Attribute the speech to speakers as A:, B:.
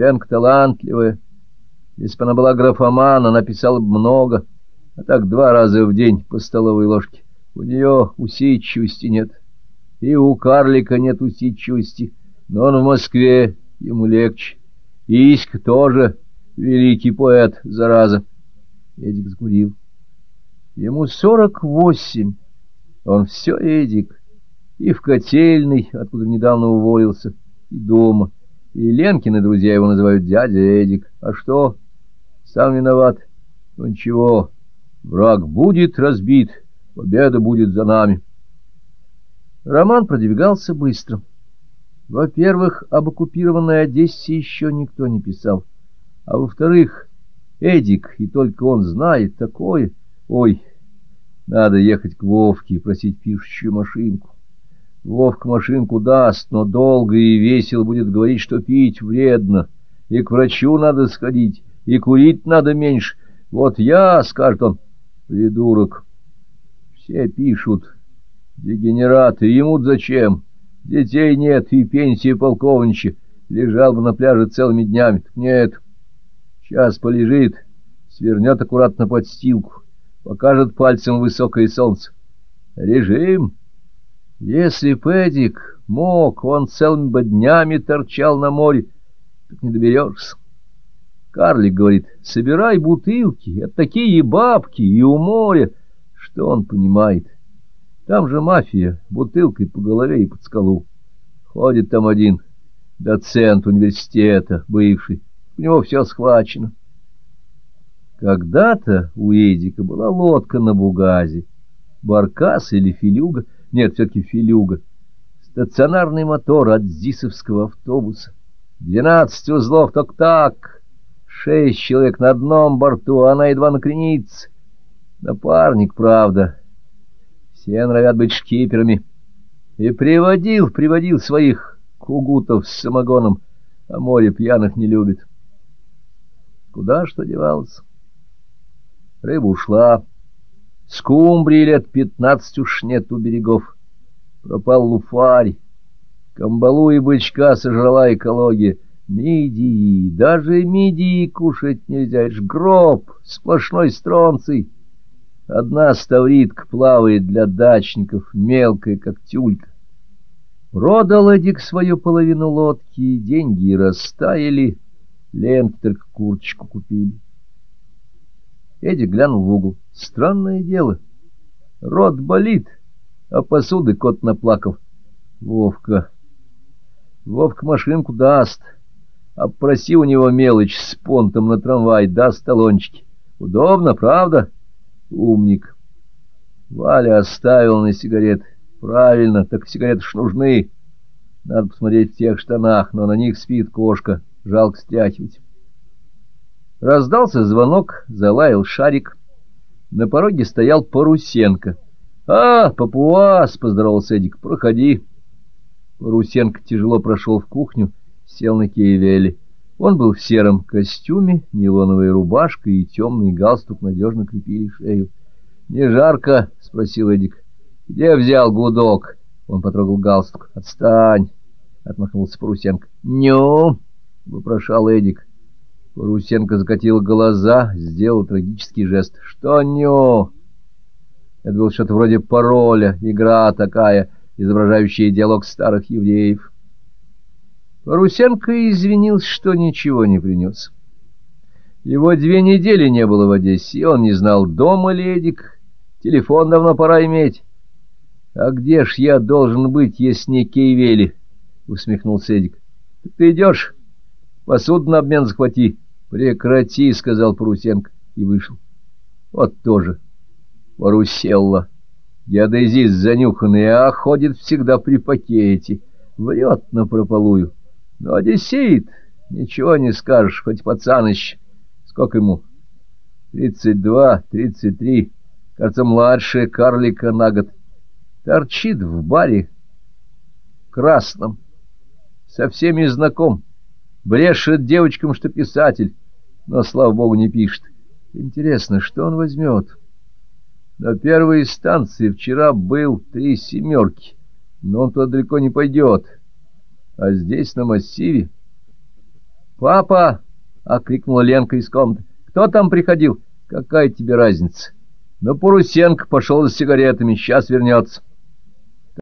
A: Ленка талантливая. Если бы она была графоман, она писала бы много, а так два раза в день по столовой ложке. У нее усидчивости нет. И у карлика нет усидчивости, но он в Москве, ему легче. Иськ тоже великий поэт, зараза. Эдик сгурил. Ему сорок восемь. Он все Эдик. И в котельной, откуда недавно уволился, и дома. И Ленкины друзья его называют дядя Эдик. А что? Сам виноват. Ну ничего, враг будет разбит, победа будет за нами. Роман продвигался быстро. Во-первых, об оккупированной Одессе еще никто не писал. А во-вторых, Эдик, и только он знает такое. Ой, надо ехать к Вовке и просить пишущую машинку. Вовка машинку даст, но долго и весело будет говорить, что пить вредно, и к врачу надо сходить, и курить надо меньше. Вот я, скажет он, придурок. Все пишут, дегенераты, ему зачем? Детей нет и пенсии полковничья. Лежал бы на пляже целыми днями. Так нет, сейчас полежит, свернет аккуратно подстилку, покажет пальцем высокое солнце. Режим. Если Пэдик мог, он целыми бы днями торчал на море, так не доберешься. Карлик говорит, собирай бутылки, это такие бабки, и у моря. Что он понимает? Там же мафия, бутылкой по голове и под скалу. Ходит там один доцент университета, бывший. У него все схвачено. Когда-то у Эдика была лодка на Бугазе. Баркас или филюга? Нет, все-таки филюга. Стационарный мотор от зисовского автобуса. Двенадцать узлов, только так. Шесть человек на одном борту, а она едва накренится. Напарник, правда, все норовят быть шкиперами. И приводил, приводил своих кугутов с самогоном, а море пьяных не любит. Куда что девалось? Рыба ушла. Скумбрии лет пятнадцать уж нет у берегов. Пропал луфарь. Камбалу и бычка сожрала экология. Мидии, даже мидии кушать нельзя, это ж гроб, сплошной стронций. Одна ставритка плавает для дачников, мелкая, как тюлька. Продал Эдик свою половину лодки, деньги растаяли, только курточку купили. Эдик глянул в угол. Странное дело. Рот болит, а посуды кот наплакал. Вовка. Вовка машинку даст. А проси у него мелочь с понтом на трамвай, даст талончики. Удобно, правда? — Умник. Валя оставил на сигарет. Правильно, так сигареты ж нужны. Надо посмотреть в тех штанах, но на них спит кошка. Жалко стряхивать. Раздался звонок, залаял шарик. На пороге стоял Парусенко. — А, папуас! — поздоровался Эдик. — Проходи. Парусенко тяжело прошел в кухню, сел на Киевеле. Он был в сером костюме, нейлоновая рубашка и темный галстук надежно крепили шею. — Не жарко? — спросил Эдик. — Где взял гудок? Он потрогал галстук. — Отстань! — отмахнулся Парусенко. — Ню! — вопрошал Эдик. Парусенко закатил глаза, сделал трагический жест. — Что ню? Это было что-то вроде пароля, игра такая, изображающая диалог старых евреев. Русенко извинился, что ничего не принес. Его две недели не было в Одессе, и он не знал, дома ли Эдик. Телефон давно пора иметь. — А где ж я должен быть, если не Кейвели? — усмехнулся Эдик. — Ты идешь? Посуду на обмен захвати. — Прекрати, — сказал Парусенко и вышел. — Вот тоже. Паруселла. Геодезист занюханный, а ходит всегда при пакете. Врет напропалую. Но одессит, ничего не скажешь, хоть пацаныч. Сколько ему? Тридцать два, тридцать три. Кажется, младше карлика на год. Торчит в баре красном. Со всеми знаком. Брешет девочкам, что писатель. Но, слава богу, не пишет. Интересно, что он возьмет? На первой станции вчера был три семерки, но он туда далеко не пойдет. А здесь, на массиве... «Папа!» — окликнула Ленка из комнаты. «Кто там приходил? Какая тебе разница?» Но Парусенко пошел за сигаретами, сейчас вернется.